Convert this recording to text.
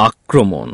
আক্রমণ।